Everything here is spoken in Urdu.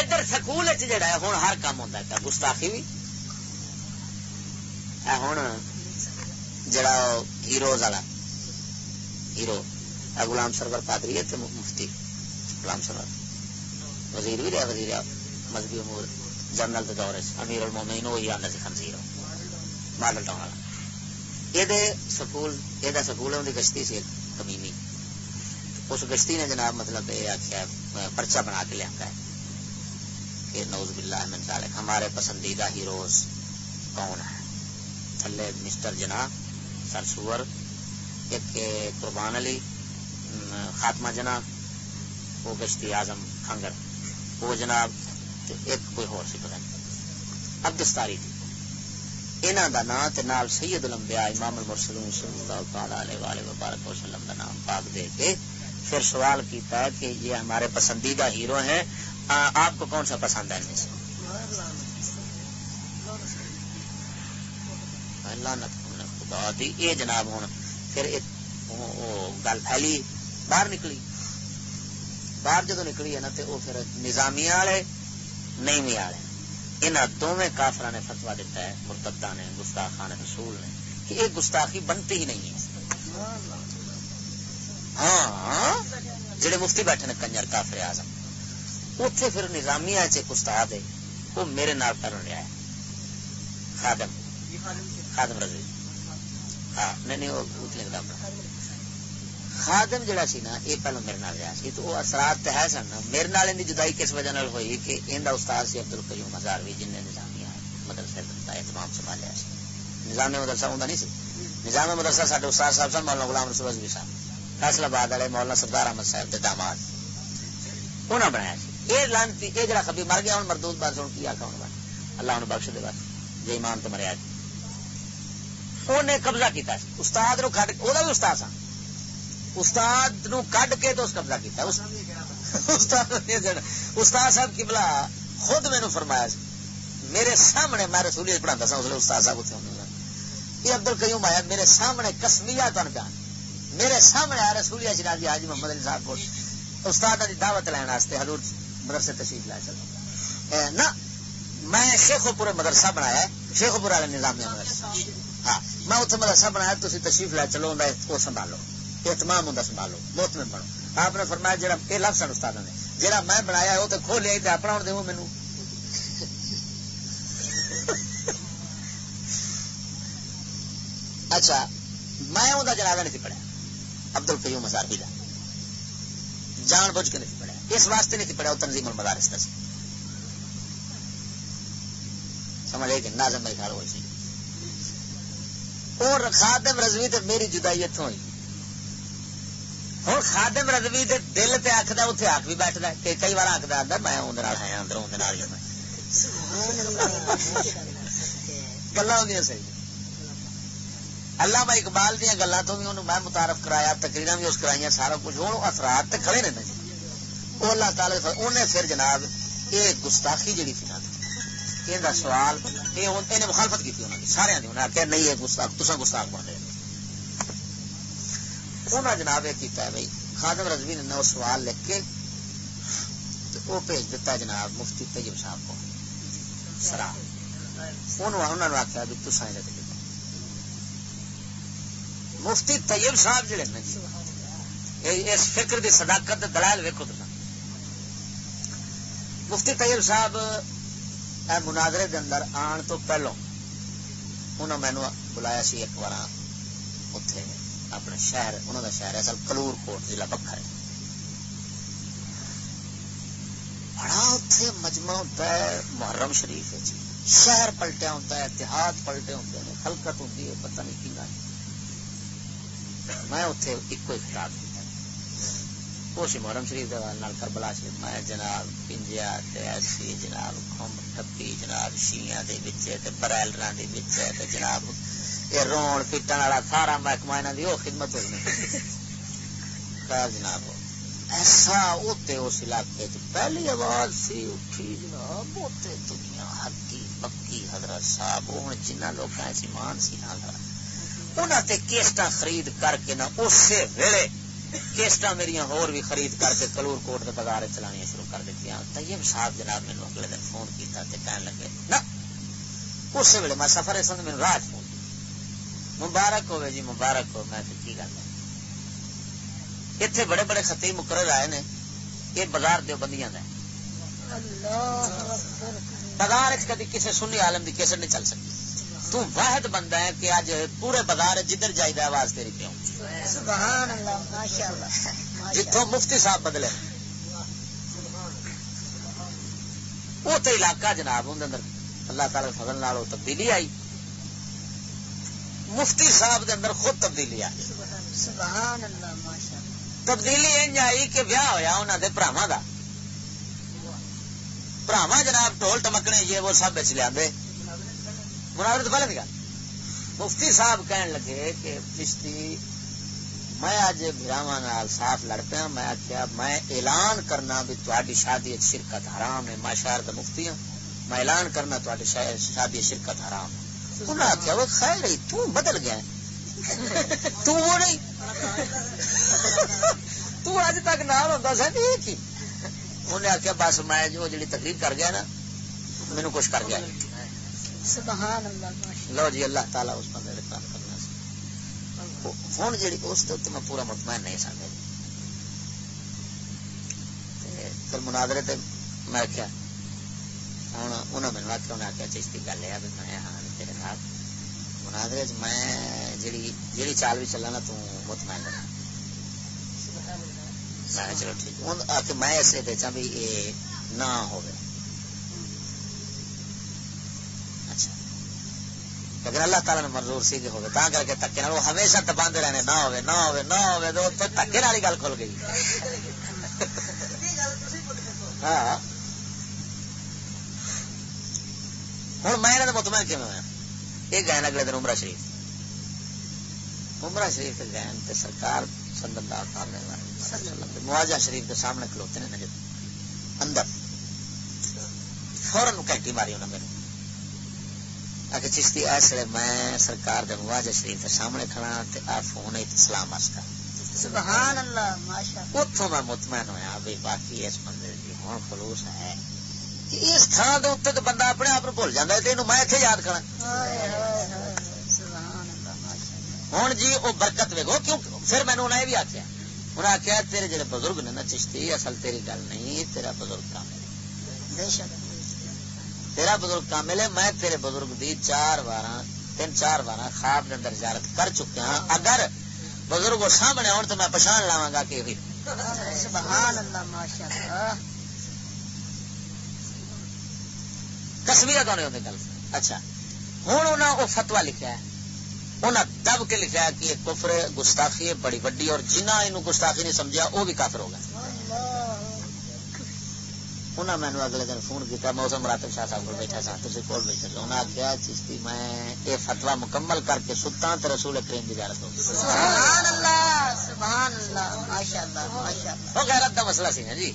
ادھر سکول جڑا ہے ہوں ہر کام ہوتا ہے۔ گستاخی بھی ہوں جڑا ہیروز والا۔ ہیرو۔ غلام سرور پادری ہے مفتی۔ غلام سرور۔ وزیر بھی رہا وزیر مذہبی امور۔ جنرل کے دور امیر المومین وہی آتا سی خنزیر۔ ماڈل ٹاؤن والا۔ یہ سکول یہ سکول ہے گشتی سی کمیمی۔ اس گشتی نے جناب مطلب یہ آخیا پرچہ بنا کے لیا ہے۔ کہ نوز باللہ من ذالک، ہمارے پسندیدہ ہیروز کون ہے تھلے مسٹر جنا سر سور، ایک قربان علی خاتمہ جنا وہ گشتی اعظم خنگر وہ جناب ایک کوئی ہو سی پتہ نہیں۔ اب دستاری تھی انہاں دا نام تے نال سید الانبیاء امام المرسلون صلی اللہ تعالی علیہ والہ وبارک وسلم دا نام پاک دے کے پھر سوال کیتا ہے کہ یہ ہمارے پسندیدہ ہیرو ہیں آپ کو کون سا پسند ہے؟ ان میں سے خدا دی۔ یہ جناب ہوں پھر گل پھیلی باہر نکلی۔ باہر جدو نکلی ہے نا تو وہ پھر نظامیہ والے نہیں بھی والے۔ انہوں دونوں کافر نے فتوا دیتا ہے مرتدہ نے گستاخان رسول نے، کہ یہ گستاخی بنتی ہی نہیں ہے۔ ہاں،, ہاں جڑے مفتی بیٹھے نے کنجر کافر آزم اتے پھر نظامیہ چ استاد ہے وہ میرے نال کر رہا ہے خادم خادم رضی ہاں نہیں نہیں، وہ لکھتا اپنا خادم جڑا سی نا، یہ پہلو میرے نال رہا سی۔ تو وہ اثرات تو ہے سن میرے نال ان جدائی کس وجہ نال ہوئی کہ ان کا استاد سی عبد القیوم ہزار بھی جن نے نظامیہ مدرسے کا اہتمام سنبھالیا سی۔ نظام مدرسہ ہوں نہیں سی۔ نظام مدرسہ سارے استاد صاحب سن، مولانا غلام رسول بھی صاحب۔ فیصلہ باد والے مولانا سردار احمد صاحب کے داماد۔ انہوں نے بنایا سی۔ یہ لانتی یہ جڑا خبی مر گیا ہوں مردود بات سن، کی آخا ہوں اللہ انہوں بخش دے بس۔ جی ایمان تو مریا جی انہیں قبضہ کیتا استاد نو کھڑ وہ بھی استاد سن استاد نو کڈ کے تو اس قبضہ کیتا استاد استاد صاحب کی بلا خود مینو فرمایا میرے سامنے میں رسولی پڑھا سا اس استاد صاحب اتنے یہ ابدل کیوں آیا، میرے سامنے کسمیا تن بیان میرے سامنے آ رسولیا شراجی حاجی محمد علی صاحب کو استاد کی دعوت لین حضور مدرسے تشریف لائے، چلو۔ نہ میں شیخ پورے مدرسہ بنایا شیخ پورا والے نظام مدرسہ ہاں میں اتنے مدرسہ بنایا تھی تشریف لے چلو وہ سنبھالو۔ اہتمام ہوں سنبھالو بہت میں بنو۔ آپ نے فرمایا جا یہ لفظ سن استاد نے جہاں میں بنایا وہ تو کھو لیا اپنا ہوں دوں مینو اچھا میں وہ جنازہ نہیں پڑھیا ابدل قیوم مزار کا جان بوجھ کے نہیں پڑھیا۔ اس واسطے نہیں پڑھیا وہ تنظیم المدارس کا سمجھ کہ نازم میرے خیال ہوئی سی اور خادم رضوی تے میری جدائی اتوں ہوئی۔ ہوں خادم رضوی دے دل تے آخد اتنے آخ بھی بیٹھتا کہ کئی بار آخر آدھا میں اندر ہے اندر اندر گلا ہو صحیح۔ اللہ بھائی اقبال دیا گلوں تو بھی انہوں میں متعارف کرایا تقریر بھی اس کرائی سارا کچھ ہوں اثرات تے کھڑے نے جی وہ اللہ تعالی انہیں پھر جناب یہ گستاخی جڑی تھی نا یہ سوال، یہ مخالفت کی سارے نے انہیں آخیا نہیں، یہ گستاخ تصا گستاخ بن رہے انہیں جناب یہ کیتا ہے بھائی خادم رضوی نے وہ سوال لکھ کے وہ بھیج دیتا جناب مفتی طیب صاحب کو، سرا۔ انہوں نے آخیا بھی تصا یہ مفتی طیب صاحب جڑے نا جی، اس فکر دی صداقت دلائل ویکو تو مفتی طیب صاحب، اے مناظرے دے اندر آن تو پہلو انہوں مینو بلایا سی ایک بار اتے اپنے شہر، انہوں دا شہر ہے، اصل کلور کوٹ، ضلع بکھر بڑا اتے مجمع ہوتا ہے، محرم شریف ہے جی۔ شہر پلٹیا ہوتا ہے، اتحاد پلٹے ہوتے ہیں، خلقت ہوتی ہے، پتہ نہیں کی میں اتنے ایک خطاب کیا اسی محرم شریف کربلا شریف۔ میں جناب پنجیا ایسی جناب کم ٹپی جناب شیاں برائلر جناب یہ رون پیٹن والا سارا محکمہ یہاں کی وہ خدمت ہوئی۔ جناب، ایسا ہوتے اس علاقے پہلی آواز سی اٹھی جناب ہوتے دنیا ہکی پکی حضرت صاحب ہوں جنہ لوگ ایسی مان سی نہ انہوں نے کیسٹا خرید کر کے نہ اسی ویلے کیسٹا میری ہور بھی خرید کر کے کلور کوٹ کے بازار چلانی شروع کر دیتی طیب صاحب جناب میرے اگلے دن فون کیتا تے کہنے لگے نا اس ویلے میں سفر سن میرے راج فون مبارک ہوئے جی مبارک ہو۔ میں کی گل ہے؟ اتنے بڑے بڑے خطیب مقرر آئے نے، یہ بازار دو بندیاں دا بازار کدی کسی سنی عالم کی کیسٹ نہیں چل سکتی۔ تو واحد بندہ ہے کہ اج پورے بازار جدھر جائے آواز تیری پیوں جتوں مفتی صاحب بدلے۔ وہ تو علاقہ جناب اندر اللہ تعالی فضل نال تبدیلی آئی۔ مفتی صاحب دے اندر خود تبدیلی آئی۔ تبدیلی ان آئی کہ ویاہ ہوا انہوں نے براوا کا براوا جناب ٹول ٹمکنے یہ وہ سب بچ لیا مناظر تو پہلے مفتی صاحب کہن لگے کہ چشتی میں اج صاف لڑ پیا میں آخیا میں اعلان کرنا بھی شادی شرکت حرام ہے۔ میں شہر کا مفتی ہوں میں اعلان کرنا شادی شرکت حرام ہے۔ انہوں نے آخیا وہ خیر تو بدل گیا تو وہ نہیں۔ تو اج تک نام ہوتا سا آخیا بس میں جو تقریر کر گیا نا مینو کچھ کر گیا سبحان اللہ لو جی اللہ تعالیٰ اس کرنا ہوں جی اس میں پورا مطمئن نہیں سکتا پھر تے میں آخیا ہوں انہوں نے آخیا انہیں آخیا چیز کی گل ہے میں ہاں تیرے ساتھ منادرے میں جیڑی جیڑی چال بھی چلا نا تو مطمئن رہا میں چلو ٹھیک ہوں آ کے میں اس لیے بیچا بھی یہ نہ ہوگا لیکن اللہ تعالیٰ نے منظور سی کہ ہوگی تا کر کے تکے وہ ہمیشہ دباندے رہنے، نہ ہوئے نہ ہوئے نہ ہوئے، تو تکے والی گل کھل گئی۔ ہاں۔ ہوں میں مطمئن کیون ہوا یہ گئے اگلے دن عمرہ شریف۔ عمرہ شریف گئے تو سرکار مواجہ شریف کے سامنے کھلوتے ہیں اندر۔ فورن کینٹی ماری انہیں میرے اگر چشتی ویلے میں سرکار دے مواجہ شریف سامنے کھڑا تے آ فون سلام واسطہ سبحان اللہ ماشاءاللہ۔ میں مطمئن ہویا بھی باقی اس بندے دی ہن خلوص ہے۔ اس تھان دے تے بندہ اپنے آپ بھول جاندا ہے تے اینو میں ایتھے یاد کراں۔ ہوں جی وہ برکت ویگو کیوں؟ پھر بھی آخیا انہیں آخیا تیرے جڑے بزرگ نے نا چشتی اصل تیری گل نہیں تیرا بزرگ کام ہے۔ تیرا بزرگ کامل ہے میں تیرے بزرگ دی چار بار تین چار بار خواب کے اندر زیارت کر چکا ہاں۔ اگر بزرگ سامنے آن تو میں پچھان لاوا گا کہ تو نہیں گل۔ اچھا ہوں انہیں وہ فتوا لکھا ہے۔ انہیں دب کے لکھا ہے کہ یہ کفر گستاخی ہے بڑی وڈی اور جنہ یہ گستاخی نہیں سمجھا وہ بھی کافر ہوگا انہیں مینو اگلے دن فون کیا موسم مراتب شاہ صاحب کو بیٹھا سا تھی کول بیٹھے سو انہیں آخیا چیشتی میں یہ فتوا مکمل کر کے ستا تو رسول کریم کی زیارت ہوگی وہ غیرت کا مسئلہ سی نا جی